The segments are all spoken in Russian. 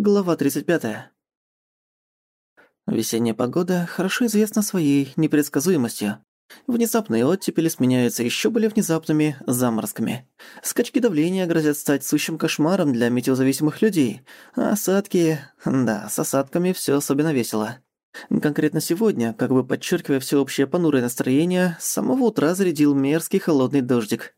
Глава 35. Весенняя погода хорошо известна своей непредсказуемостью. Внезапные оттепели сменяются еще более внезапными заморозками. Скачки давления грозят стать сущим кошмаром для метеозависимых людей, а осадки... Да, с осадками все особенно весело. Конкретно сегодня, как бы подчеркивая всеобщее понурое настроение, с самого утра зарядил мерзкий холодный дождик.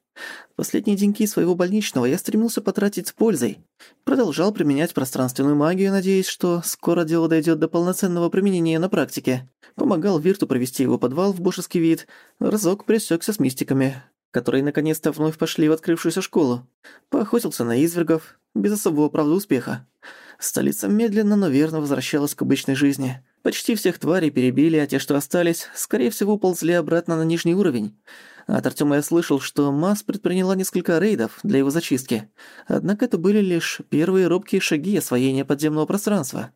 Последние деньки своего больничного я стремился потратить с пользой. Продолжал применять пространственную магию, надеясь, что скоро дело дойдёт до полноценного применения на практике. Помогал Вирту провести его подвал в божеский вид. Разок пресекся с мистиками, которые наконец-то вновь пошли в открывшуюся школу. Поохотился на извергов, без особого, правда, успеха. Столица медленно, но верно возвращалась к обычной жизни. Почти всех тварей перебили, а те, что остались, скорее всего, ползли обратно на нижний уровень. От Артёма я слышал, что Мас предприняла несколько рейдов для его зачистки. Однако это были лишь первые робкие шаги освоения подземного пространства.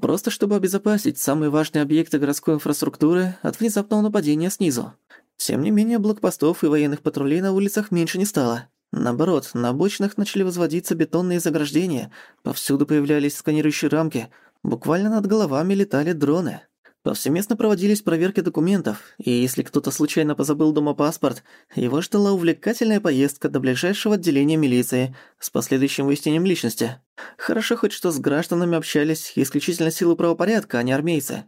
Просто чтобы обезопасить самые важные объекты городской инфраструктуры от внезапного нападения снизу. Тем не менее, блокпостов и военных патрулей на улицах меньше не стало. Наоборот, на обочинах начали возводиться бетонные заграждения, повсюду появлялись сканирующие рамки, буквально над головами летали дроны. Повсеместно проводились проверки документов, и если кто-то случайно позабыл дома паспорт, его ждала увлекательная поездка до ближайшего отделения милиции с последующим выяснением личности. Хорошо хоть что с гражданами общались исключительно силы правопорядка, а не армейцы.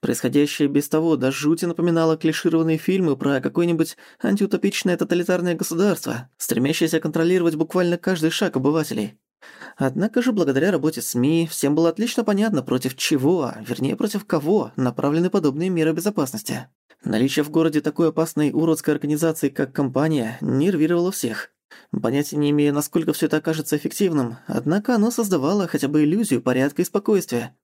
Происходящее без того до жути напоминало клишированные фильмы про какое-нибудь антиутопичное тоталитарное государство, стремящееся контролировать буквально каждый шаг обывателей. Однако же, благодаря работе СМИ, всем было отлично понятно, против чего, вернее, против кого направлены подобные меры безопасности. Наличие в городе такой опасной уродской организации, как компания, нервировало всех. Понятия не имея, насколько все это окажется эффективным, однако оно создавало хотя бы иллюзию порядка и спокойствия.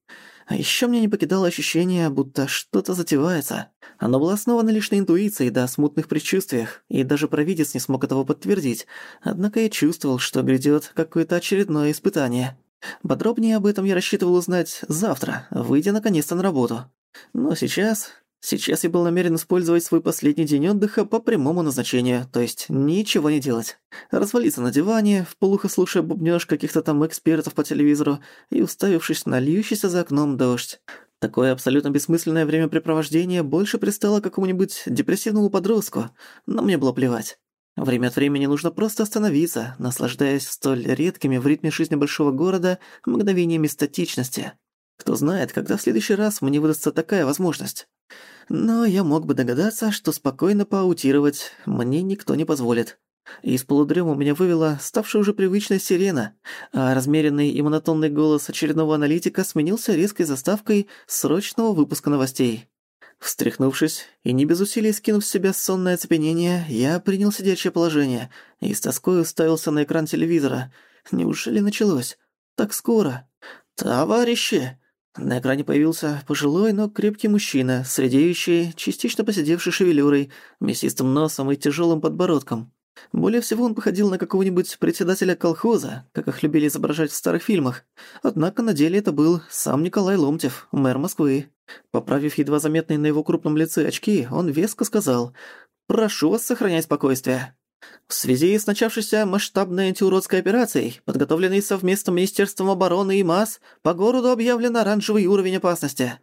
А еще мне не покидало ощущение, будто что-то затевается. Оно было основано лишь на интуиции да смутных предчувствиях, и даже провидец не смог этого подтвердить. Однако я чувствовал, что грядет какое-то очередное испытание. Подробнее об этом я рассчитывал узнать завтра, выйдя наконец-то на работу. Но сейчас Сейчас я был намерен использовать свой последний день отдыха по прямому назначению, то есть ничего не делать. Развалиться на диване, вполуха слушая бубнёж каких-то там экспертов по телевизору и уставившись на льющийся за окном дождь. Такое абсолютно бессмысленное времяпрепровождение больше пристало какому-нибудь депрессивному подростку, но мне было плевать. Время от времени нужно просто остановиться, наслаждаясь столь редкими в ритме жизни большого города мгновениями статичности. Кто знает, когда в следующий раз мне выдастся такая возможность. Но я мог бы догадаться, что спокойно поаутировать мне никто не позволит. Из полудрема меня вывела ставшая уже привычная сирена, а размеренный и монотонный голос очередного аналитика сменился резкой заставкой срочного выпуска новостей. Встряхнувшись и не без усилий скинув с себя сонное оцепенение, я принял сидячее положение и с тоской уставился на экран телевизора. Неужели началось? Так скоро? «Товарищи!» На экране появился пожилой, но крепкий мужчина, с частично посидевшей шевелюрой, мясистым носом и тяжелым подбородком. Более всего он походил на какого-нибудь председателя колхоза, как их любили изображать в старых фильмах. Однако на деле это был сам Николай Ломтев, мэр Москвы. Поправив едва заметные на его крупном лице очки, он веско сказал «Прошу вас сохранять спокойствие». В связи с начавшейся масштабной антиуродской операцией, подготовленной совместно Министерством обороны и МАС, по городу объявлен оранжевый уровень опасности.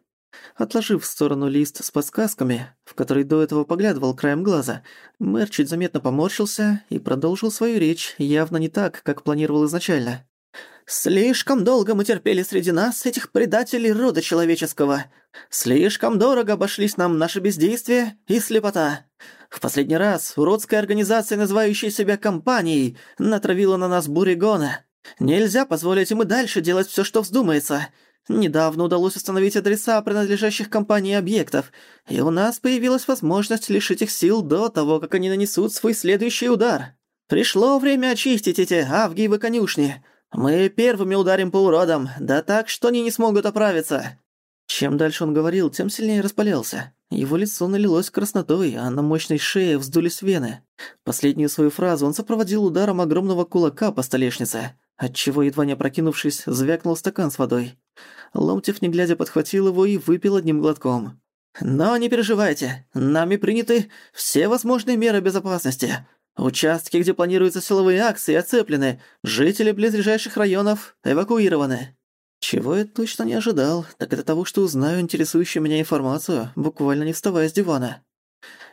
Отложив в сторону лист с подсказками, в который до этого поглядывал краем глаза, мэр чуть заметно поморщился и продолжил свою речь явно не так, как планировал изначально. «Слишком долго мы терпели среди нас этих предателей рода человеческого. Слишком дорого обошлись нам наше бездействие и слепота. В последний раз уродская организация, называющая себя компанией, натравила на нас бурегона. Нельзя позволить им и дальше делать всё, что вздумается. Недавно удалось установить адреса принадлежащих компании объектов, и у нас появилась возможность лишить их сил до того, как они нанесут свой следующий удар. Пришло время очистить эти авгиевы конюшни. Мы первыми ударим по уродам, да так, что они не смогут оправиться». Чем дальше он говорил, тем сильнее распалялся. Его лицо налилось краснотой, а на мощной шее вздулись вены. Последнюю свою фразу он сопроводил ударом огромного кулака по столешнице, отчего, едва не опрокинувшись, звякнул стакан с водой. Ломтев, не глядя, подхватил его и выпил одним глотком. «Но не переживайте, нами приняты все возможные меры безопасности. Участки, где планируются силовые акции, оцеплены, жители близлежащих районов эвакуированы». Чего я точно не ожидал, так это того, что узнаю интересующую меня информацию, буквально не вставая с дивана.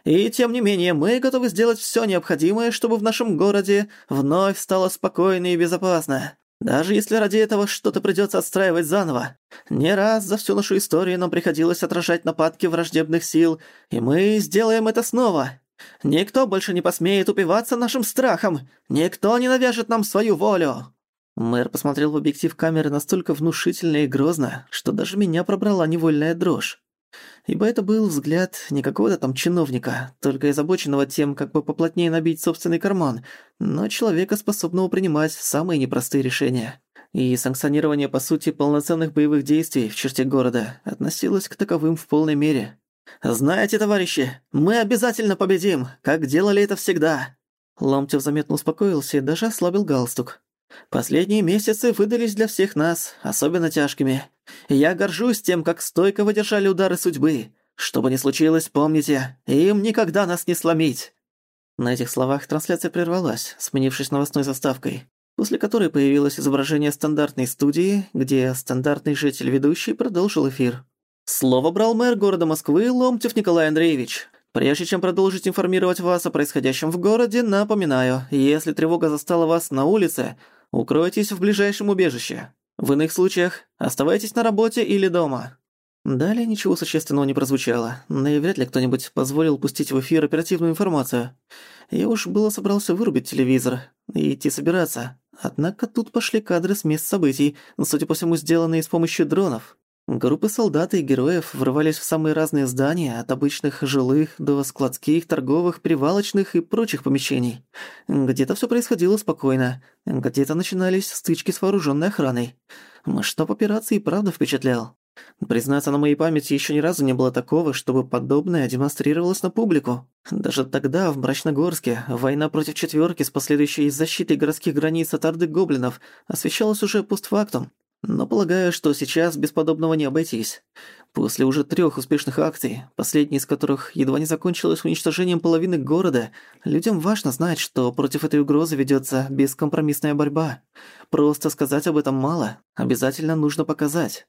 И тем не менее, мы готовы сделать всё необходимое, чтобы в нашем городе вновь стало спокойно и безопасно. Даже если ради этого что-то придётся отстраивать заново. Не раз за всю нашу историю нам приходилось отражать нападки враждебных сил, и мы сделаем это снова. Никто больше не посмеет упиваться нашим страхом. Никто не навяжет нам свою волю. Мэр посмотрел в объектив камеры настолько внушительно и грозно, что даже меня пробрала невольная дрожь. Ибо это был взгляд не какого-то там чиновника, только озабоченного тем, как бы поплотнее набить собственный карман, но человека, способного принимать самые непростые решения. И санкционирование, по сути, полноценных боевых действий в черте города относилось к таковым в полной мере. «Знаете, товарищи, мы обязательно победим, как делали это всегда!» Ломтев заметно успокоился и даже ослабил галстук. Последние месяцы выдались для всех нас особенно тяжкими. Я горжусь тем, как стойко выдержали удары судьбы. Что бы ни случилось, помните, им никогда нас не сломить». На этих словах трансляция прервалась, сменившись новостной заставкой, после которой появилось изображение стандартной студии, где стандартный житель-ведущий продолжил эфир. Слово брал мэр города Москвы Ломтев Николай Андреевич. Прежде чем продолжить информировать вас о происходящем в городе, напоминаю, если тревога застала вас на улице, Укройтесь в ближайшем убежище. В иных случаях оставайтесь на работе или дома». Далее ничего существенного не прозвучало, но и вряд ли кто-нибудь позволил пустить в эфир оперативную информацию. Я уж было собрался вырубить телевизор и идти собираться. Однако тут пошли кадры с мест событий, судя по всему, сделанные с помощью дронов. Группы солдат и героев врывались в самые разные здания, от обычных жилых до складских, торговых, привалочных и прочих помещений. Где-то всё происходило спокойно, где-то начинались стычки с вооружённой охраной. Масштаб операции правда впечатлял. Признаться, на моей памяти ещё ни разу не было такого, чтобы подобное демонстрировалось на публику. Даже тогда, в Мрачногорске, война против четвёрки с последующей защитой городских границ от орды гоблинов освещалась уже постфактум. Но полагаю, что сейчас без подобного не обойтись. После уже трех успешных акций, последняя из которых едва не закончилась уничтожением половины города, людям важно знать, что против этой угрозы ведется бескомпромиссная борьба. Просто сказать об этом мало, обязательно нужно показать.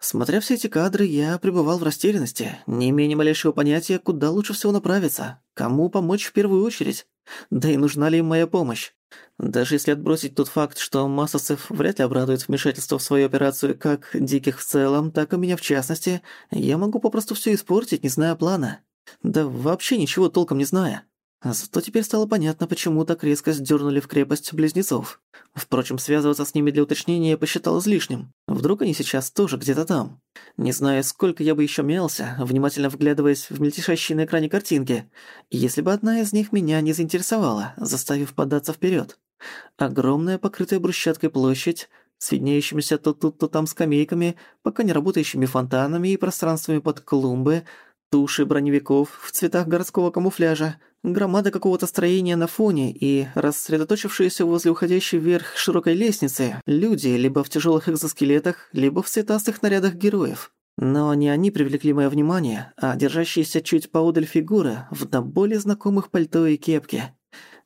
Смотря все эти кадры, я пребывал в растерянности, не имея ни малейшего понятия, куда лучше всего направиться, кому помочь в первую очередь, да и нужна ли им моя помощь. Даже если отбросить тот факт, что массовцев вряд ли обрадует вмешательство в свою операцию как диких в целом, так и меня в частности, я могу попросту всё испортить, не зная плана. Да вообще ничего толком не зная. А зато теперь стало понятно, почему так резко сдёрнули в крепость близнецов. Впрочем, связываться с ними для уточнения я посчитал излишним. Вдруг они сейчас тоже где-то там. Не зная, сколько я бы ещё мялся, внимательно вглядываясь в мельтешащие на экране картинки, если бы одна из них меня не заинтересовала, заставив податься вперёд. Огромная покрытая брусчаткой площадь, с виднеющимися то тут, то там скамейками, пока не работающими фонтанами и пространствами под клумбы, туши броневиков в цветах городского камуфляжа, громада какого-то строения на фоне и рассредоточившиеся возле уходящей вверх широкой лестницы люди либо в тяжелых экзоскелетах, либо в цветастых нарядах героев. Но не они привлекли мое внимание, а держащиеся чуть поодаль фигуры в до более знакомых пальто и кепке.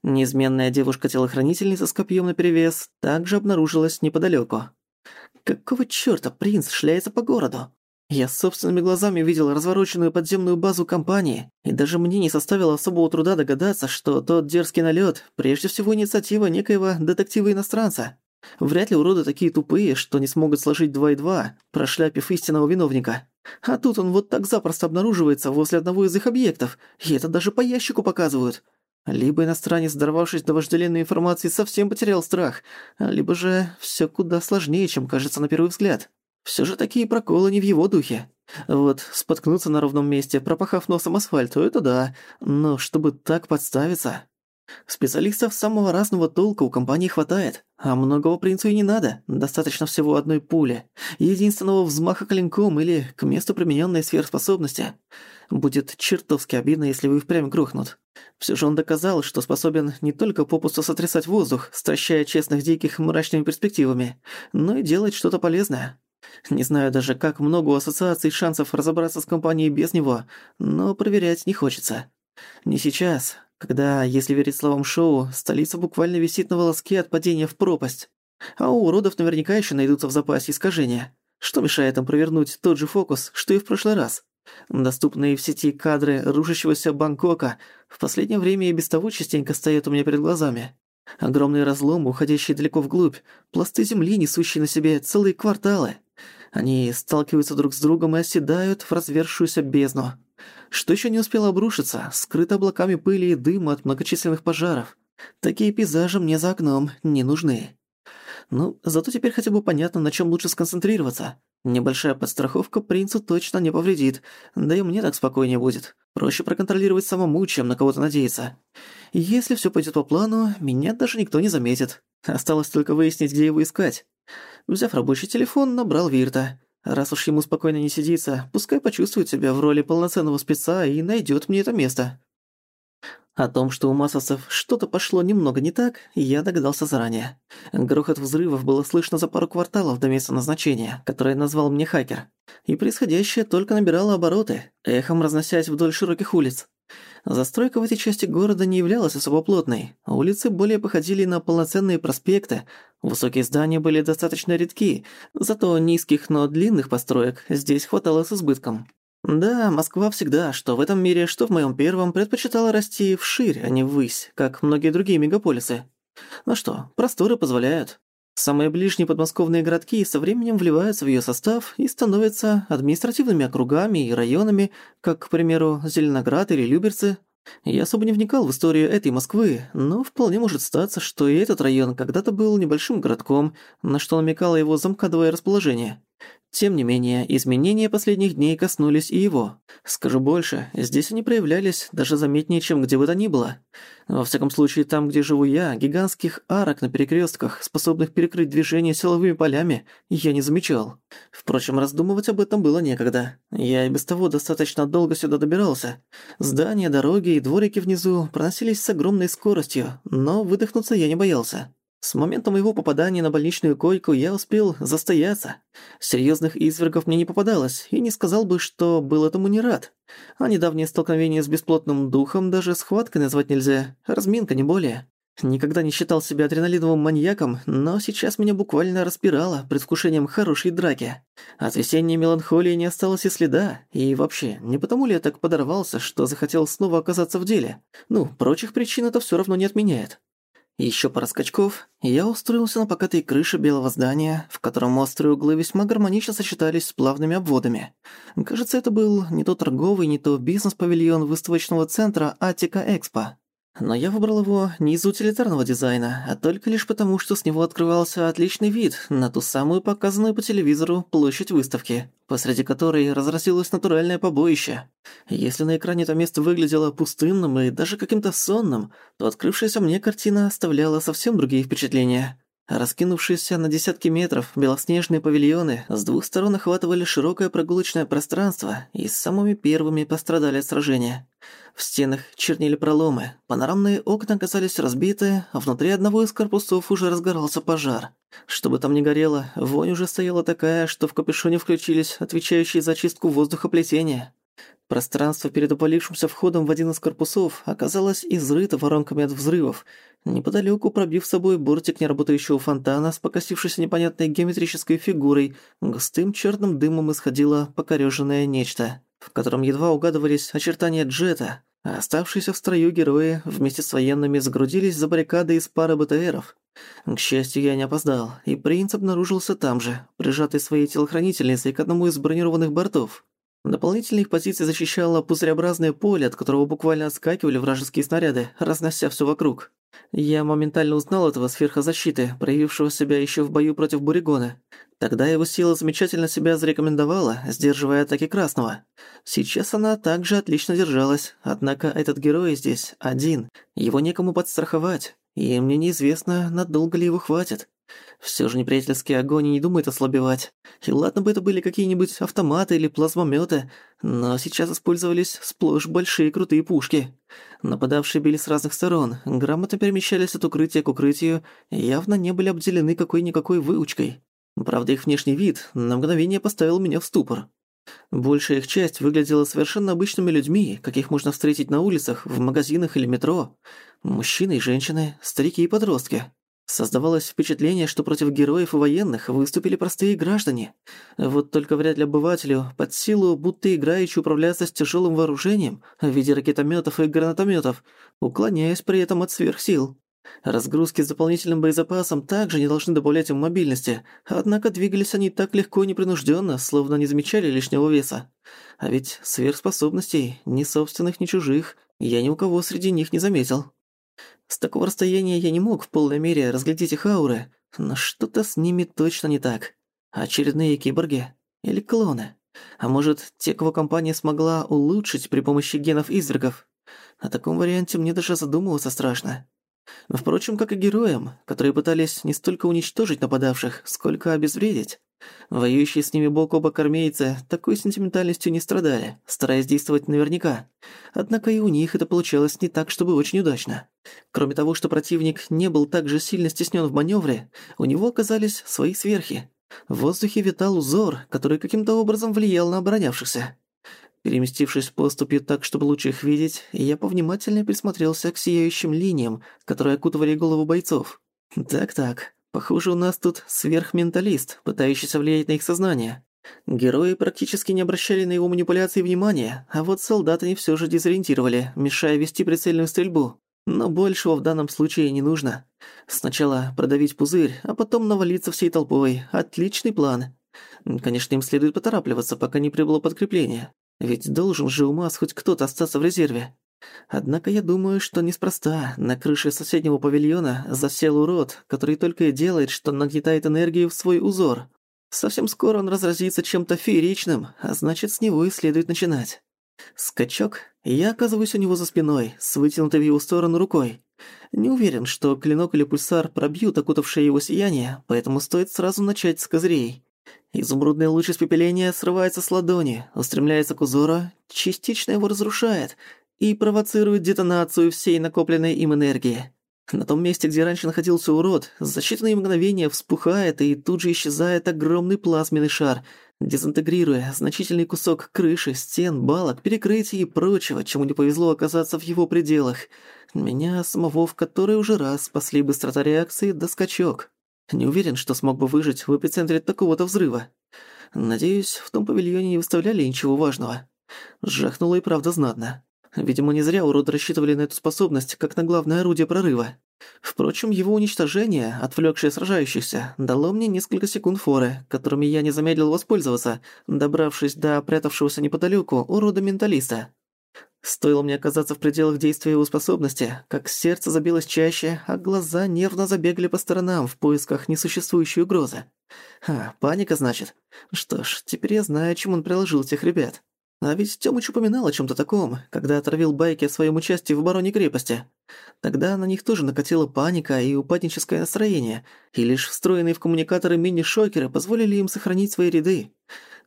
Неизменная девушка-телохранительница с копьем наперевес также обнаружилась неподалеку. Какого чёрта принц шляется по городу? Я собственными глазами видел развороченную подземную базу компании, и даже мне не составило особого труда догадаться, что тот дерзкий налет прежде всего инициатива некоего детектива-иностранца. Вряд ли уроды такие тупые, что не смогут сложить два и два, прошляпив истинного виновника. А тут он вот так запросто обнаруживается возле одного из их объектов, и это даже по ящику показывают. Либо иностранец, дорвавшись до вожделенной информации, совсем потерял страх, либо же всё куда сложнее, чем кажется на первый взгляд. Всё же такие проколы не в его духе. Вот, споткнуться на ровном месте, пропахав носом асфальту, это да, но чтобы так подставиться... Специалистов самого разного толка у компании хватает, а многого принцу и не надо, достаточно всего одной пули, единственного взмаха клинком или к месту применённой сверхспособности. Будет чертовски обидно, если вы впрямь грохнут. Всё же он доказал, что способен не только попусту сотрясать воздух, стращая честных диких мрачными перспективами, но и делать что-то полезное. Не знаю даже, как много у ассоциаций шансов разобраться с компанией без него, но проверять не хочется. Не сейчас, когда, если верить словам шоу, столица буквально висит на волоске от падения в пропасть. А у уродов наверняка еще найдутся в запасе искажения. Что мешает им провернуть тот же фокус, что и в прошлый раз? Доступные в сети кадры рушащегося Бангкока в последнее время и без того частенько стоят у меня перед глазами. Огромные разломы, уходящие далеко вглубь, пласты земли, несущие на себе целые кварталы. Они сталкиваются друг с другом и оседают в развершуюся бездну. Что еще не успело обрушиться, скрыто облаками пыли и дыма от многочисленных пожаров. Такие пейзажи мне за окном не нужны. Ну, зато теперь хотя бы понятно, на чем лучше сконцентрироваться. Небольшая подстраховка принцу точно не повредит, да и мне так спокойнее будет. Проще проконтролировать самому, чем на кого-то надеяться. Если все пойдет по плану, меня даже никто не заметит. Осталось только выяснить, где его искать. Взяв рабочий телефон, набрал Вирта. Раз уж ему спокойно не сидится, пускай почувствует себя в роли полноценного спеца и найдет мне это место. О том, что у массовцев что-то пошло немного не так, я догадался заранее. Грохот взрывов было слышно за пару кварталов до места назначения, которое назвал мне хакер. И происходящее только набирало обороты, эхом разносясь вдоль широких улиц. Застройка в этой части города не являлась особо плотной. Улицы более походили на полноценные проспекты. Высокие здания были достаточно редки, зато низких, но длинных построек здесь хватало с избытком. Да, Москва всегда, что в этом мире, что в моем первом, предпочитала расти вширь, а не ввысь, как многие другие мегаполисы. Ну что, просторы позволяют. Самые ближние подмосковные городки со временем вливаются в ее состав и становятся административными округами и районами, как, к примеру, Зеленоград или Люберцы. Я особо не вникал в историю этой Москвы, но вполне может статься, что и этот район когда-то был небольшим городком, на что намекало его замкадовое расположение. Тем не менее, изменения последних дней коснулись и его. Скажу больше, здесь они проявлялись даже заметнее, чем где бы то ни было. Во всяком случае, там, где живу я, гигантских арок на перекрестках, способных перекрыть движение силовыми полями, я не замечал. Впрочем, раздумывать об этом было некогда. Я и без того достаточно долго сюда добирался. Здания, дороги и дворики внизу проносились с огромной скоростью, но выдохнуться я не боялся. С момента моего попадания на больничную койку я успел застояться. Серьезных извергов мне не попадалось, и не сказал бы, что был этому не рад. А недавнее столкновение с бесплотным духом даже схваткой назвать нельзя, разминка не более. Никогда не считал себя адреналиновым маньяком, но сейчас меня буквально распирало предвкушением хорошей драки. От весенней меланхолии не осталось и следа, и вообще, не потому ли я так подорвался, что захотел снова оказаться в деле? Ну, прочих причин это всё равно не отменяет. Еще пара скачков, и я устроился на покатой крыше белого здания, в котором острые углы весьма гармонично сочетались с плавными обводами. Кажется, это был не то торговый, не то бизнес-павильон выставочного центра Атика Экспо. Но я выбрал его не из утилитарного дизайна, а только лишь потому, что с него открывался отличный вид на ту самую показанную по телевизору площадь выставки, посреди которой разразилось натуральное побоище. Если на экране это место выглядело пустынным и даже каким-то сонным, то открывшаяся мне картина оставляла совсем другие впечатления. Раскинувшиеся на десятки метров белоснежные павильоны с двух сторон охватывали широкое прогулочное пространство и самыми первыми пострадали от сражения. В стенах чернили проломы, панорамные окна оказались разбиты, а внутри одного из корпусов уже разгорался пожар. Что бы там ни горело, вонь уже стояла такая, что в капюшоне включились отвечающие за чистку воздуха плетения. Пространство перед упалившимся входом в один из корпусов оказалось изрыто воронками от взрывов. Неподалеку, пробив с собой бортик неработающего фонтана с покосившейся непонятной геометрической фигурой, густым черным дымом исходило покорёженное нечто, в котором едва угадывались очертания джета, а оставшиеся в строю герои вместе с военными загрудились за баррикады из пары БТРов. К счастью, я не опоздал, и принц обнаружился там же, прижатый своей телохранительницей к одному из бронированных бортов. Дополнительные их позиции защищало пузыреобразное поле, от которого буквально отскакивали вражеские снаряды, разнося все вокруг. Я моментально узнал этого сверхозащиты, проявившего себя еще в бою против Буригона. Тогда его сила замечательно себя зарекомендовала, сдерживая атаки Красного. Сейчас она также отлично держалась, однако этот герой здесь один, его некому подстраховать, и мне неизвестно, надолго ли его хватит. Все же неприятельский огонь не думает ослабевать. И ладно бы это были какие-нибудь автоматы или плазмомёты, но сейчас использовались сплошь большие крутые пушки. Нападавшие били с разных сторон, грамотно перемещались от укрытия к укрытию, явно не были обделены какой-никакой выучкой. Правда, их внешний вид на мгновение поставил меня в ступор. Большая их часть выглядела совершенно обычными людьми, каких можно встретить на улицах, в магазинах или метро. Мужчины и женщины, старики и подростки. Создавалось впечатление, что против героев и военных выступили простые граждане. Вот только вряд ли обывателю под силу, будто играючи управляться с тяжелым вооружением в виде ракетометов и гранатометов, уклоняясь при этом от сверхсил. Разгрузки с дополнительным боезапасом также не должны добавлять им мобильности, однако двигались они так легко и непринужденно, словно не замечали лишнего веса. А ведь сверхспособностей, ни собственных, ни чужих, я ни у кого среди них не заметил. С такого расстояния я не мог в полной мере разглядеть их ауры, но что-то с ними точно не так. Очередные киборги? Или клоны? А может, те, кого компания смогла улучшить при помощи генов извергов? О таком варианте мне даже задумываться страшно. Впрочем, как и героям, которые пытались не столько уничтожить нападавших, сколько обезвредить. Воюющие с ними бок о бок армейцы такой сентиментальностью не страдали, стараясь действовать наверняка. Однако и у них это получалось не так, чтобы очень удачно. Кроме того, что противник не был так же сильно стеснен в маневре, у него оказались свои сверхи. В воздухе витал узор, который каким-то образом влиял на оборонявшихся. Переместившись поступью так, чтобы лучше их видеть, я повнимательнее присмотрелся к сияющим линиям, которые окутывали голову бойцов. Так-так, похоже, у нас тут сверхменталист, пытающийся влиять на их сознание. Герои практически не обращали на его манипуляции внимания, а вот солдаты они всё же дезориентировали, мешая вести прицельную стрельбу. Но большего в данном случае не нужно. Сначала продавить пузырь, а потом навалиться всей толпой. Отличный план. Конечно, им следует поторапливаться, пока не прибыло подкрепление. Ведь должен же у нас хоть кто-то остаться в резерве. Однако я думаю, что неспроста на крыше соседнего павильона засел урод, который только и делает, что нагнетает энергию в свой узор. Совсем скоро он разразится чем-то фееричным, а значит, с него и следует начинать. Скачок, я оказываюсь у него за спиной, с вытянутой в его сторону рукой. Не уверен, что клинок или пульсар пробьют окутавшее его сияние, поэтому стоит сразу начать с козырей. Изумрудный луч испепеления срывается с ладони, устремляется к узору, частично его разрушает и провоцирует детонацию всей накопленной им энергии. На том месте, где раньше находился урод, за считанные мгновения вспухает и тут же исчезает огромный плазменный шар, дезинтегрируя значительный кусок крыши, стен, балок, перекрытий и прочего, чему не повезло оказаться в его пределах. Меня самого в который уже раз спасли быстрота реакции да скачок. Не уверен, что смог бы выжить в эпицентре такого-то взрыва. Надеюсь, в том павильоне не выставляли ничего важного. Жахнуло и правда знатно. Видимо, не зря уроды рассчитывали на эту способность, как на главное орудие прорыва. Впрочем, его уничтожение, отвлёкшее сражающихся, дало мне несколько секунд форы, которыми я не замедлил воспользоваться, добравшись до прятавшегося неподалёку урода-менталиста. Стоило мне оказаться в пределах действия его способности, как сердце забилось чаще, а глаза нервно забегали по сторонам в поисках несуществующей угрозы. А, паника, значит? Что ж, теперь я знаю, чем он приложил тех ребят. А ведь Тёмыч упоминал о чём-то таком, когда отравил байки о своем участии в обороне крепости. Тогда на них тоже накатила паника и упадническое настроение, и лишь встроенные в коммуникаторы мини-шокеры позволили им сохранить свои ряды.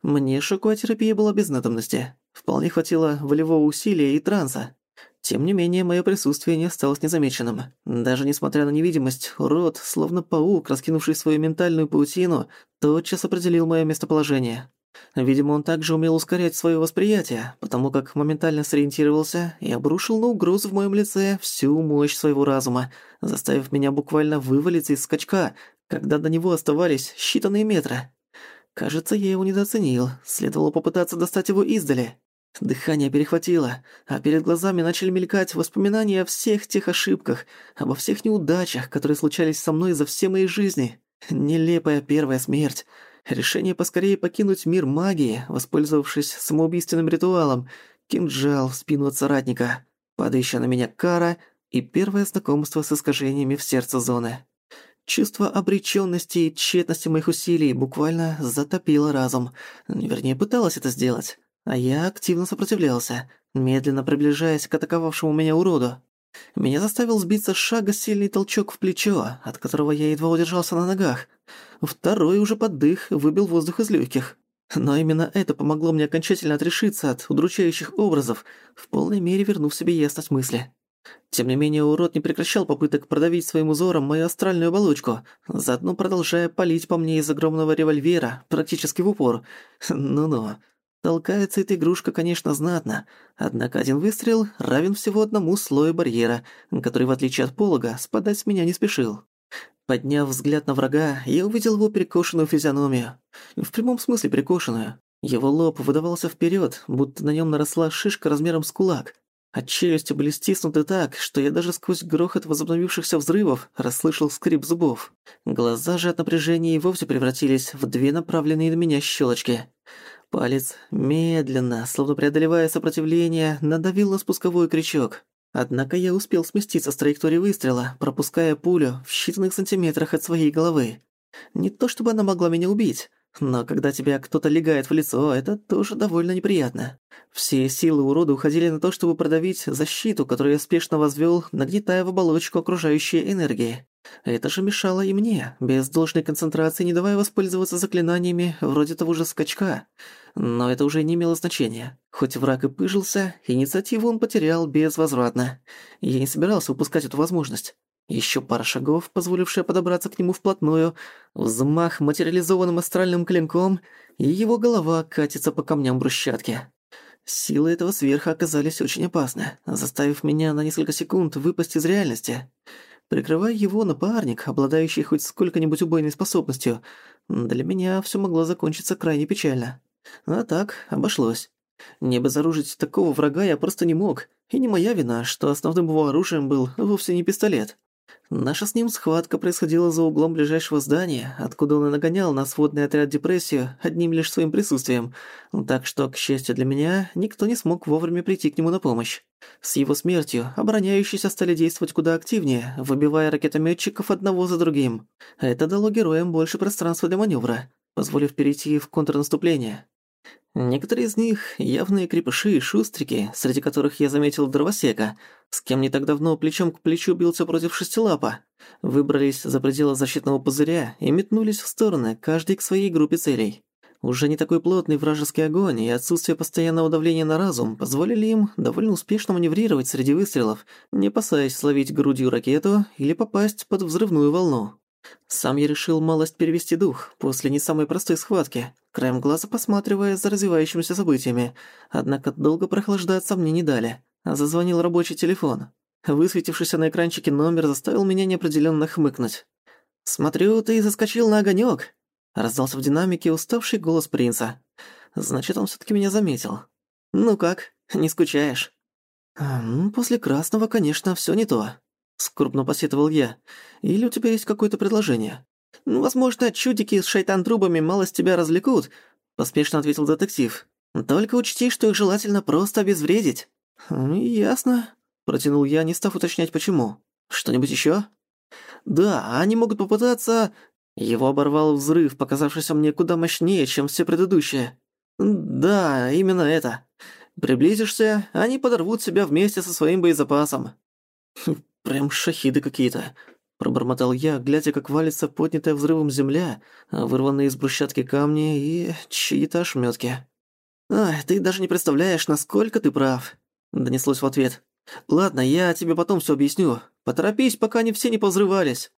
Мне шокотерапия была без надобности. Вполне хватило волевого усилия и транса. Тем не менее, моё присутствие не осталось незамеченным. Даже несмотря на невидимость, урод, словно паук, раскинувший свою ментальную паутину, тотчас определил моё местоположение. Видимо, он также умел ускорять своё восприятие, потому как моментально сориентировался и обрушил на угрозу в моём лице всю мощь своего разума, заставив меня буквально вывалиться из скачка, когда до него оставались считанные метры. Кажется, я его недооценил. Следовало попытаться достать его издали. Дыхание перехватило, а перед глазами начали мелькать воспоминания о всех тех ошибках, обо всех неудачах, которые случались со мной за все мои жизни. Нелепая первая смерть. Решение поскорее покинуть мир магии, воспользовавшись самоубийственным ритуалом. Кинжал в спину от соратника. Падающая на меня кара и первое знакомство с искажениями в сердце зоны. Чувство обречённости и тщетности моих усилий буквально затопило разум. Вернее, пыталась это сделать. А я активно сопротивлялся, медленно приближаясь к атаковавшему меня уроду. Меня заставил сбиться с шага сильный толчок в плечо, от которого я едва удержался на ногах. Второй уже под дых выбил воздух из легких. Но именно это помогло мне окончательно отрешиться от удручающих образов, в полной мере вернув себе ясность мысли. Тем не менее, урод не прекращал попыток продавить своим узором мою астральную оболочку, заодно продолжая палить по мне из огромного револьвера, практически в упор. Ну-ну. Толкается эта игрушка, конечно, знатно, однако один выстрел равен всего одному слою барьера, который, в отличие от полога, спадать с меня не спешил. Подняв взгляд на врага, я увидел его перекошенную физиономию. В прямом смысле перекошенную. Его лоб выдавался вперед, будто на нем наросла шишка размером с кулак. А челюсти были стиснуты так, что я даже сквозь грохот возобновившихся взрывов расслышал скрип зубов. Глаза же от напряжения и вовсе превратились в две направленные на меня щелочки. Палец медленно, словно преодолевая сопротивление, надавил на спусковой крючок. Однако я успел сместиться с траектории выстрела, пропуская пулю в считанных сантиметрах от своей головы. Не то чтобы она могла меня убить, но когда тебя кто-то легает в лицо, это тоже довольно неприятно. Все силы урода уходили на то, чтобы продавить защиту, которую я спешно возвёл, нагнетая в оболочку окружающей энергии. Это же мешало и мне, без должной концентрации не давая воспользоваться заклинаниями вроде того же скачка. Но это уже не имело значения. Хоть враг и пыжился, инициативу он потерял безвозвратно. Я не собирался упускать эту возможность. Еще пара шагов, позволившая подобраться к нему вплотную, взмах материализованным астральным клинком, и его голова катится по камням брусчатки. Силы этого сверха оказались очень опасны, заставив меня на несколько секунд выпасть из реальности. Прикрывая его напарник, обладающий хоть сколько-нибудь убойной способностью, для меня все могло закончиться крайне печально. А так, обошлось. Не обезоружить такого врага я просто не мог, и не моя вина, что основным его оружием был вовсе не пистолет. Наша с ним схватка происходила за углом ближайшего здания, откуда он и нагонял на сводный отряд депрессию одним лишь своим присутствием, так что, к счастью для меня, никто не смог вовремя прийти к нему на помощь. С его смертью обороняющиеся стали действовать куда активнее, выбивая ракетометчиков одного за другим. Это дало героям больше пространства для маневра, позволив перейти в контрнаступление. Некоторые из них – явные крепыши и шустрики, среди которых я заметил дровосека, с кем не так давно плечом к плечу бился против шестилапа, выбрались за пределы защитного пузыря и метнулись в стороны, каждый к своей группе целей. Уже не такой плотный вражеский огонь и отсутствие постоянного давления на разум позволили им довольно успешно маневрировать среди выстрелов, не опасаясь словить грудью ракету или попасть под взрывную волну. Сам я решил малость перевести дух после не самой простой схватки, краем глаза посматривая за развивающимися событиями, однако долго прохлаждаться мне не дали. Зазвонил рабочий телефон. Высветившийся на экранчике номер заставил меня неопределённо хмыкнуть. «Смотрю, ты заскочил на огонёк», — раздался в динамике уставший голос принца. «Значит, он всё-таки меня заметил. Ну как, не скучаешь?» «После красного, конечно, всё не то», скорбно посетовал я. «Или у тебя есть какое-то предложение?» «Ну, возможно, чудики с шайтан-трубами малость тебя развлекут», — поспешно ответил детектив. «Только учти, что их желательно просто обезвредить». «Ясно», — протянул я, не став уточнять, почему. «Что-нибудь ещё?» «Да, они могут попытаться...» Его оборвал взрыв, показавшийся мне куда мощнее, чем все предыдущие. «Да, именно это. Приблизишься, они подорвут себя вместе со своим боезапасом». «Прям шахиды какие-то», — пробормотал я, глядя, как валится поднятая взрывом земля, вырванные из брусчатки камни и чьи-то ошмётки. «Ай, ты даже не представляешь, насколько ты прав», — донеслось в ответ. «Ладно, я тебе потом всё объясню. Поторопись, пока они все не повзрывались».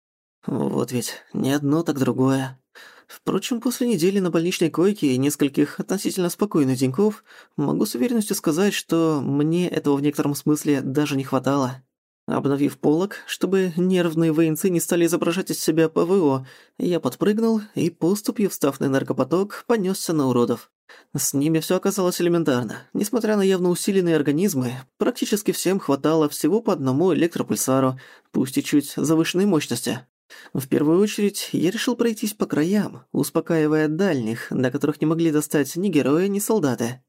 Вот ведь, не одно, так другое. Впрочем, после недели на больничной койке и нескольких относительно спокойных деньков, могу с уверенностью сказать, что мне этого в некотором смысле даже не хватало. Обновив полок, чтобы нервные военцы не стали изображать из себя ПВО, я подпрыгнул и, поступью встав на энергопоток, понёсся на уродов. С ними всё оказалось элементарно. Несмотря на явно усиленные организмы, практически всем хватало всего по одному электропульсару, пусть и чуть завышенной мощности. В первую очередь, я решил пройтись по краям, успокаивая дальних, до которых не могли достать ни герои, ни солдаты.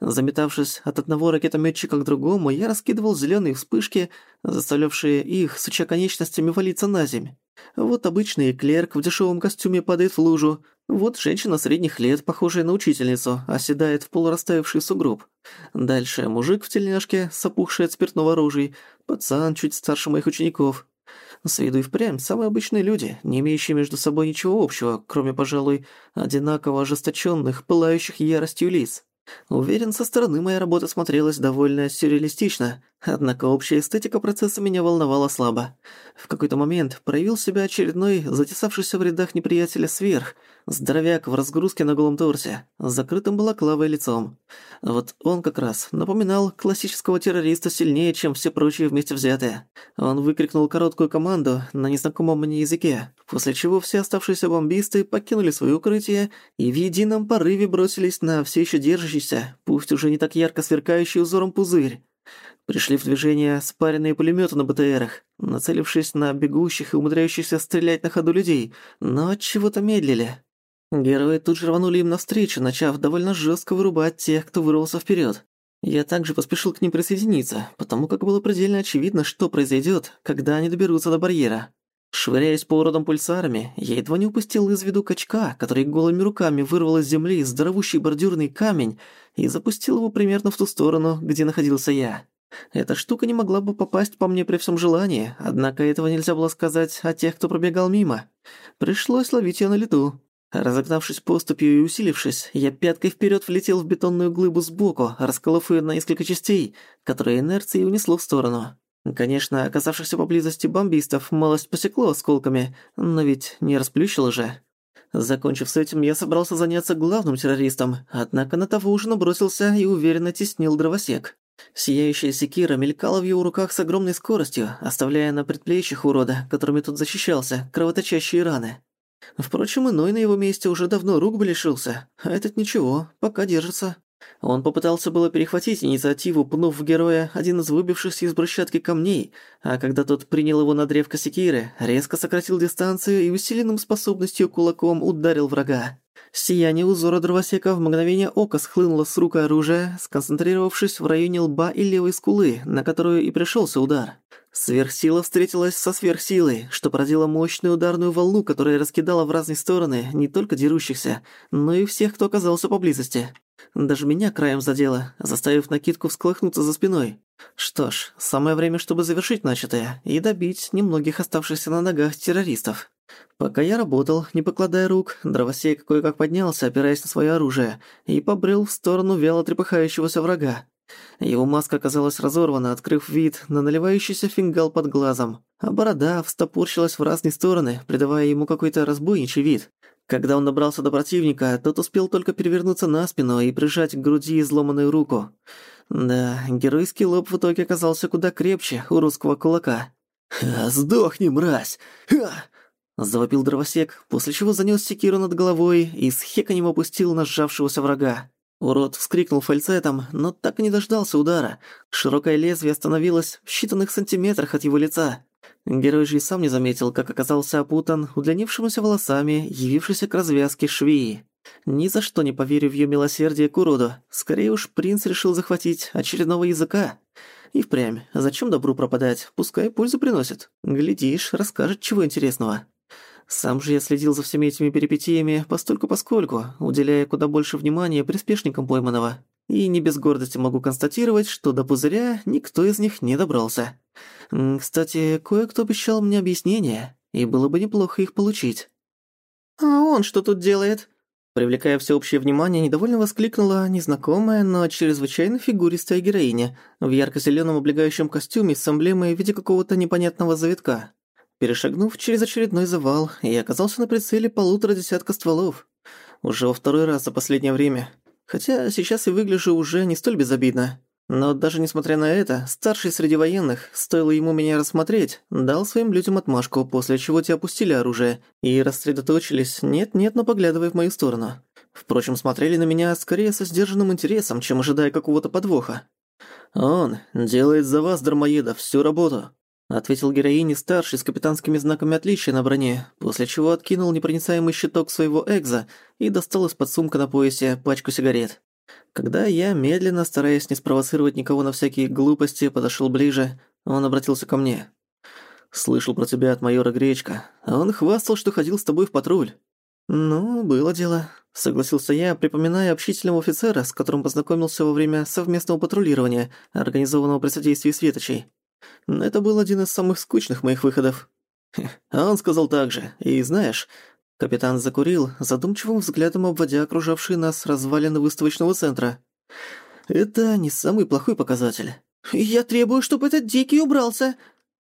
Заметавшись от одного ракетометчика к другому, я раскидывал зелёные вспышки, заставлявшие их, суча конечностями, валиться на земь. Вот обычный клерк в дешёвом костюме падает в лужу, вот женщина средних лет, похожая на учительницу, оседает в полурастаявший сугроб. Дальше мужик в тельняшке, сопухший от спиртного оружия, пацан чуть старше моих учеников. С виду и впрямь самые обычные люди, не имеющие между собой ничего общего, кроме, пожалуй, одинаково ожесточённых, пылающих яростью лиц. Уверен, со стороны моя работа смотрелась довольно сюрреалистично, однако общая эстетика процесса меня волновала слабо. В какой-то момент проявил себя очередной, затесавшийся в рядах неприятеля сверх, здоровяк в разгрузке на голом торсе, с закрытым балаклавой лицом. Вот он как раз напоминал классического террориста сильнее, чем все прочие вместе взятые. Он выкрикнул короткую команду на незнакомом мне языке, после чего все оставшиеся бомбисты покинули свои укрытия и в едином порыве бросились на все еще держащийся, пусть уже не так ярко сверкающий узором пузырь. Пришли в движение спаренные пулемёты на БТРах, нацелившись на бегущих и умудряющихся стрелять на ходу людей, но от чего-то медлили. Герои тут же рванули им навстречу, начав довольно жестко вырубать тех, кто вырвался вперед. Я также поспешил к ним присоединиться, потому как было предельно очевидно, что произойдет, когда они доберутся до барьера. Швыряясь по уродам пульсарами, я едва не упустил из виду качка, который голыми руками вырвал из земли здоровущий бордюрный камень и запустил его примерно в ту сторону, где находился я. Эта штука не могла бы попасть по мне при всем желании, однако этого нельзя было сказать о тех, кто пробегал мимо. Пришлось ловить её на лету. Разогнавшись поступью и усилившись, я пяткой вперед влетел в бетонную глыбу сбоку, расколов ее на несколько частей, которые инерцией унесло в сторону. Конечно, оказавшихся поблизости бомбистов малость посекло осколками, но ведь не расплющило же. Закончив с этим, я собрался заняться главным террористом, однако на того уже набросился и уверенно теснил дровосек. Сияющая секира мелькала в его руках с огромной скоростью, оставляя на предплечьях урода, которыми тот защищался, кровоточащие раны. Впрочем, иной на его месте уже давно рук бы лишился, а этот ничего, пока держится. Он попытался было перехватить инициативу, пнув в героя один из выбившихся из брусчатки камней, а когда тот принял его на древко секиры, резко сократил дистанцию и усиленным способностью кулаком ударил врага. Сияние узора дровосека в мгновение ока схлынуло с рук оружия, сконцентрировавшись в районе лба и левой скулы, на которую и пришелся удар. Сверхсила встретилась со сверхсилой, что породило мощную ударную волну, которая раскидала в разные стороны не только дерущихся, но и всех, кто оказался поблизости. Даже меня краем задело, заставив накидку всколыхнуться за спиной. Что ж, самое время, чтобы завершить начатое и добить немногих оставшихся на ногах террористов. Пока я работал, не покладая рук, дровосек кое-как поднялся, опираясь на свое оружие, и побрел в сторону вяло трепыхающегося врага. Его маска оказалась разорвана, открыв вид на наливающийся фингал под глазом, а борода встопорщилась в разные стороны, придавая ему какой-то разбойничий вид. Когда он добрался до противника, тот успел только перевернуться на спину и прижать к груди изломанную руку. Да, геройский лоб в итоге оказался куда крепче у русского кулака. «Сдохни, мразь! Ха!» Завопил дровосек, после чего занёс секиру над головой и с хеканем опустил на сжавшегося врага. Урод вскрикнул фальцетом, но так и не дождался удара. Широкое лезвие остановилось в считанных сантиметрах от его лица. Герой же и сам не заметил, как оказался опутан удлинившимися волосами, явившийся к развязке швеи. Ни за что не поверю в её милосердие к уроду. Скорее уж принц решил захватить очередного языка. И впрямь, зачем добру пропадать? Пускай пользу приносит. Глядишь, расскажет чего интересного. Сам же я следил за всеми этими перипетиями постольку-поскольку, уделяя куда больше внимания приспешникам пойманного. И не без гордости могу констатировать, что до пузыря никто из них не добрался. Кстати, кое-кто обещал мне объяснение, и было бы неплохо их получить. «А он что тут делает?» Привлекая всеобщее внимание, недовольно воскликнула незнакомая, но чрезвычайно фигуристая героиня в ярко-зелёном облегающем костюме с эмблемой в виде какого-то непонятного завитка. Перешагнув через очередной завал, я оказался на прицеле полутора десятка стволов. Уже во второй раз за последнее время. Хотя сейчас и выгляжу уже не столь безобидно. Но даже несмотря на это, старший среди военных, стоило ему меня рассмотреть, дал своим людям отмашку, после чего те опустили оружие и рассредоточились, нет-нет, но поглядывая в мою сторону. Впрочем, смотрели на меня скорее со сдержанным интересом, чем ожидая какого-то подвоха. «Он делает за вас, дармоедов, всю работу», ответил героине старший с капитанскими знаками отличия на броне, после чего откинул непроницаемый щиток своего экза и достал из-под сумка на поясе пачку сигарет. Когда я, медленно, стараясь не спровоцировать никого на всякие глупости, подошёл ближе, он обратился ко мне. «Слышал про тебя от майора Гречка. Он хвастал, что ходил с тобой в патруль». «Ну, было дело», — согласился я, припоминая общительного офицера, с которым познакомился во время совместного патрулирования, организованного при содействии Светочей. Это был один из самых скучных моих выходов. А он сказал так же. И знаешь, капитан закурил, задумчивым взглядом обводя окружавшие нас развалины выставочного центра. Это не самый плохой показатель. «Я требую, чтобы этот дикий убрался!»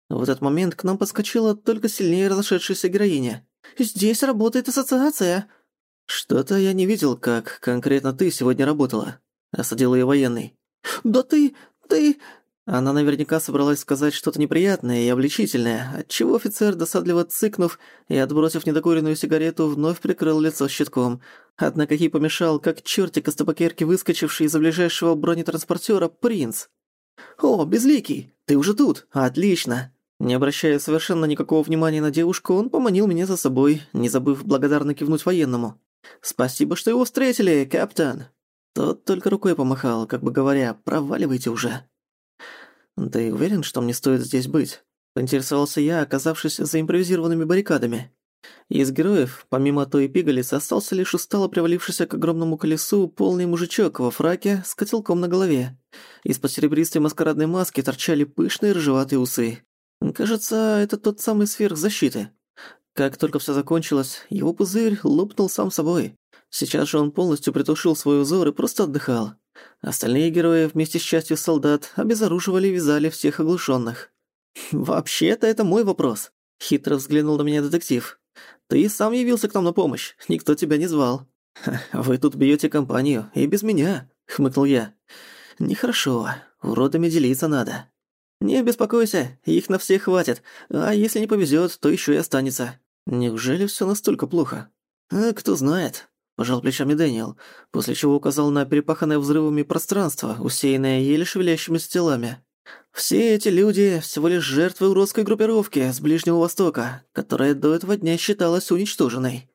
В этот момент к нам подскочила только сильнее разошедшаяся героиня. «Здесь работает ассоциация!» «Что-то я не видел, как конкретно ты сегодня работала», — осадил ее военный. «Да ты... ты...» Она наверняка собралась сказать что-то неприятное и обличительное, отчего офицер, досадливо цыкнув и отбросив недокуренную сигарету, вновь прикрыл лицо щитком. Однако ей помешал, как чертик из табакерки, выскочивший из-за ближайшего бронетранспортера, принц. «О, Безликий, ты уже тут? Отлично!» Не обращая совершенно никакого внимания на девушку, он поманил меня за собой, не забыв благодарно кивнуть военному. «Спасибо, что его встретили, капитан!» Тот только рукой помахал, как бы говоря, «проваливайте уже!» «Ты уверен, что мне стоит здесь быть?» Поинтересовался я, оказавшись за импровизированными баррикадами. Из героев, помимо той пигалицы, остался лишь устало привалившийся к огромному колесу полный мужичок во фраке с котелком на голове. Из-под серебристой маскарадной маски торчали пышные рыжеватые усы. Кажется, это тот самый сверхзащиты. Как только все закончилось, его пузырь лопнул сам собой. Сейчас же он полностью притушил свой узор и просто отдыхал. Остальные герои вместе с частью солдат обезоруживали и вязали всех оглушенных. «Вообще-то это мой вопрос», — хитро взглянул на меня детектив. «Ты сам явился к нам на помощь, никто тебя не звал». «Вы тут бьете компанию, и без меня», — хмыкнул я. «Нехорошо, уродами делиться надо». «Не беспокойся, их на всех хватит, а если не повезет, то еще и останется». «Неужели все настолько плохо?» «А кто знает», – пожал плечами Дэниел, после чего указал на перепаханное взрывами пространство, усеянное еле шевелящимися телами. Все эти люди всего лишь жертвы уродской группировки с Ближнего Востока, которая до этого дня считалась уничтоженной.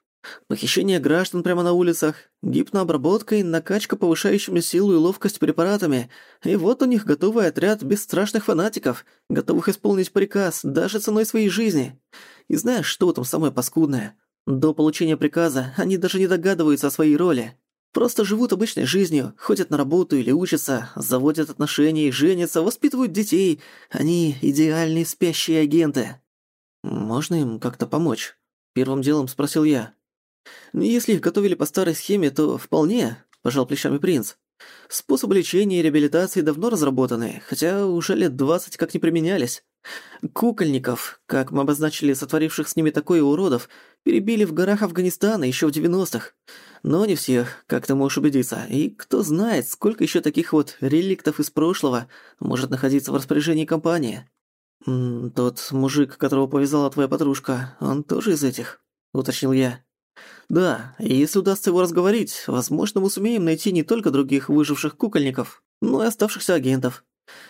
Похищение граждан прямо на улицах, гипнообработка и накачка повышающими силу и ловкость препаратами. И вот у них готовый отряд бесстрашных фанатиков, готовых исполнить приказ даже ценой своей жизни. И знаешь, что там самое паскудное? До получения приказа они даже не догадываются о своей роли. Просто живут обычной жизнью, ходят на работу или учатся, заводят отношения и женятся, воспитывают детей. Они идеальные спящие агенты. Можно им как-то помочь? Первым делом спросил я. Если их готовили по старой схеме, то вполне, пожал плечами принц. Способы лечения и реабилитации давно разработаны, хотя уже лет двадцать как не применялись. Кукольников, как мы обозначили сотворивших с ними такое уродов, перебили в горах Афганистана еще в 90-х. Но не всех, как ты можешь убедиться. И кто знает, сколько еще таких вот реликтов из прошлого может находиться в распоряжении компании. «Тот мужик, которого повязала твоя подружка, он тоже из этих?» – уточнил я. «Да, и если удастся его разговорить, возможно, мы сумеем найти не только других выживших кукольников, но и оставшихся агентов.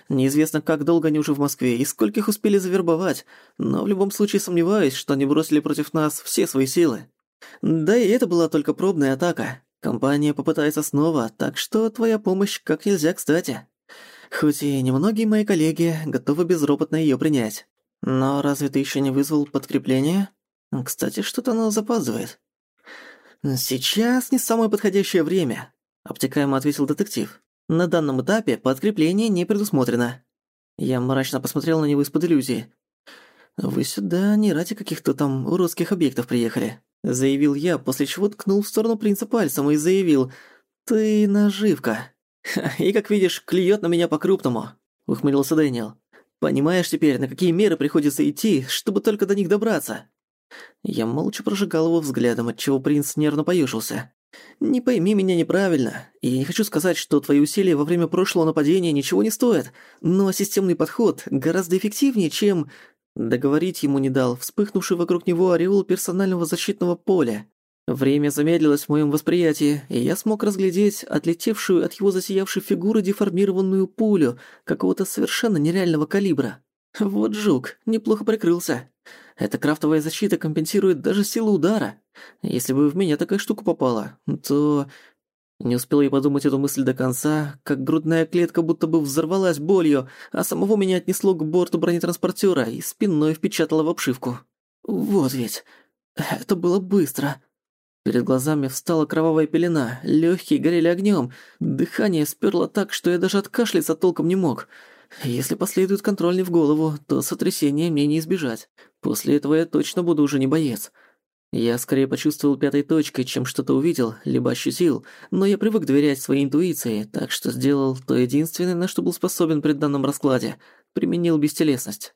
Неизвестно, как долго они уже в Москве и скольких успели завербовать, но в любом случае сомневаюсь, что они бросили против нас все свои силы. Да и это была только пробная атака. Компания попытается снова, так что твоя помощь как нельзя кстати. Хоть и немногие мои коллеги готовы безропотно её принять. Но разве ты ещё не вызвал подкрепление? Кстати, что-то оно запаздывает. Сейчас не самое подходящее время, обтекаемо ответил детектив. На данном этапе подкрепление не предусмотрено. Я мрачно посмотрел на него из-под иллюзии. «Вы сюда не ради каких-то там уродских объектов приехали», — заявил я, после чего ткнул в сторону принца пальцем и заявил «Ты наживка». «И, как видишь, клюет на меня по-крупному», — ухмылился Дэниел. «Понимаешь теперь, на какие меры приходится идти, чтобы только до них добраться?» Я молча прожигал его взглядом, отчего принц нервно поюшился. «Не пойми меня неправильно. Я не хочу сказать, что твои усилия во время прошлого нападения ничего не стоят, но системный подход гораздо эффективнее, чем...» Договорить ему не дал вспыхнувший вокруг него ореол персонального защитного поля. Время замедлилось в моем восприятии, и я смог разглядеть отлетевшую от его засиявшей фигуры деформированную пулю какого-то совершенно нереального калибра. Вот жук, неплохо прикрылся. Эта крафтовая защита компенсирует даже силу удара. Если бы в меня такая штука попала, то... Не успел я подумать эту мысль до конца, как грудная клетка будто бы взорвалась болью, а самого меня отнесло к борту бронетранспортера и спиной впечатало в обшивку. Вот ведь. Это было быстро. Перед глазами встала кровавая пелена, легкие горели огнем, дыхание сперло так, что я даже откашляться толком не мог. Если последует контрольный в голову, то сотрясения мне не избежать. После этого я точно буду уже не боец. Я скорее почувствовал пятой точкой, чем что-то увидел, либо ощутил, но я привык доверять своей интуиции, так что сделал то единственное, на что был способен при данном раскладе. Применил бестелесность.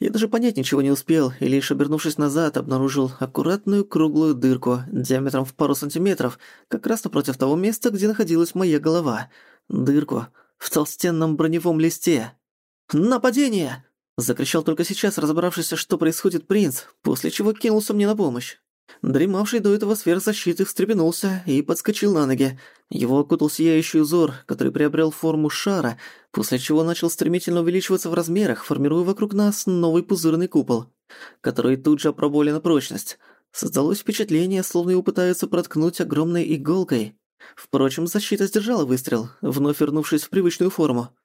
Я даже понять ничего не успел, и лишь обернувшись назад, обнаружил аккуратную круглую дырку диаметром в пару сантиметров, как раз напротив того места, где находилась моя голова. Дырку в толстенном броневом листе. «Нападение!» – закричал только сейчас, разобравшись, что происходит принц, после чего кинулся мне на помощь. Дремавший до этого сверхзащиты встрепенулся и подскочил на ноги. Его окутал сияющий узор, который приобрел форму шара, после чего начал стремительно увеличиваться в размерах, формируя вокруг нас новый пузырный купол, который тут же опробовали на прочность. Создалось впечатление, словно его пытаются проткнуть огромной иголкой. Впрочем, защита сдержала выстрел, вновь вернувшись в привычную форму.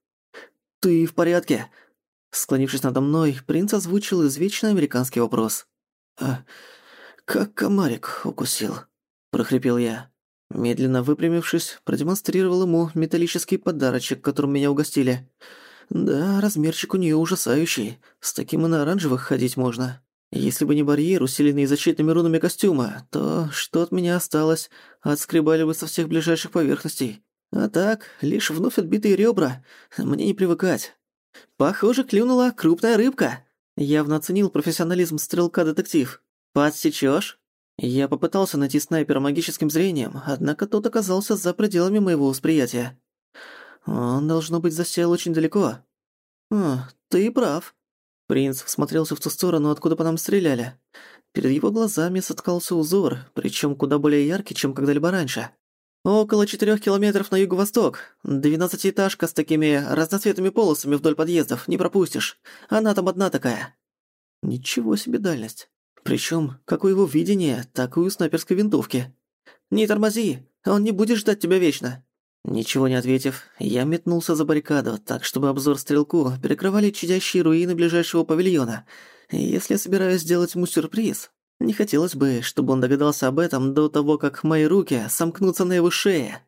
«Ты в порядке?» Склонившись надо мной, принц озвучил извечный американский вопрос. «А, «Как комарик укусил», – прохрипел я. Медленно выпрямившись, продемонстрировал ему металлический подарочек, которым меня угостили. Да, размерчик у неё ужасающий. С таким и на оранжевых ходить можно. Если бы не барьер, усиленный защитными рунами костюма, то что от меня осталось, отскребали бы со всех ближайших поверхностей. А так, лишь вновь отбитые ребра. Мне не привыкать. Похоже, клюнула крупная рыбка. Явно оценил профессионализм стрелка-детектив. «Подсечёшь?» Я попытался найти снайпера магическим зрением, однако тот оказался за пределами моего восприятия. Он, должно быть, засел очень далеко. «А, ты прав». Принц всмотрелся в ту сторону, откуда по нам стреляли. Перед его глазами соткался узор, причём куда более яркий, чем когда-либо раньше. Около четырёх километров на юго-восток. Двенадцатиэтажка с такими разноцветными полосами вдоль подъездов, не пропустишь. Она там одна такая. Ничего себе дальность. Причём, как у его видения, так и у снайперской винтовки. «Не тормози, он не будет ждать тебя вечно». Ничего не ответив, я метнулся за баррикаду, так чтобы обзор стрелку перекрывали чадящие руины ближайшего павильона. Если я собираюсь сделать ему сюрприз, не хотелось бы, чтобы он догадался об этом до того, как мои руки сомкнутся на его шее.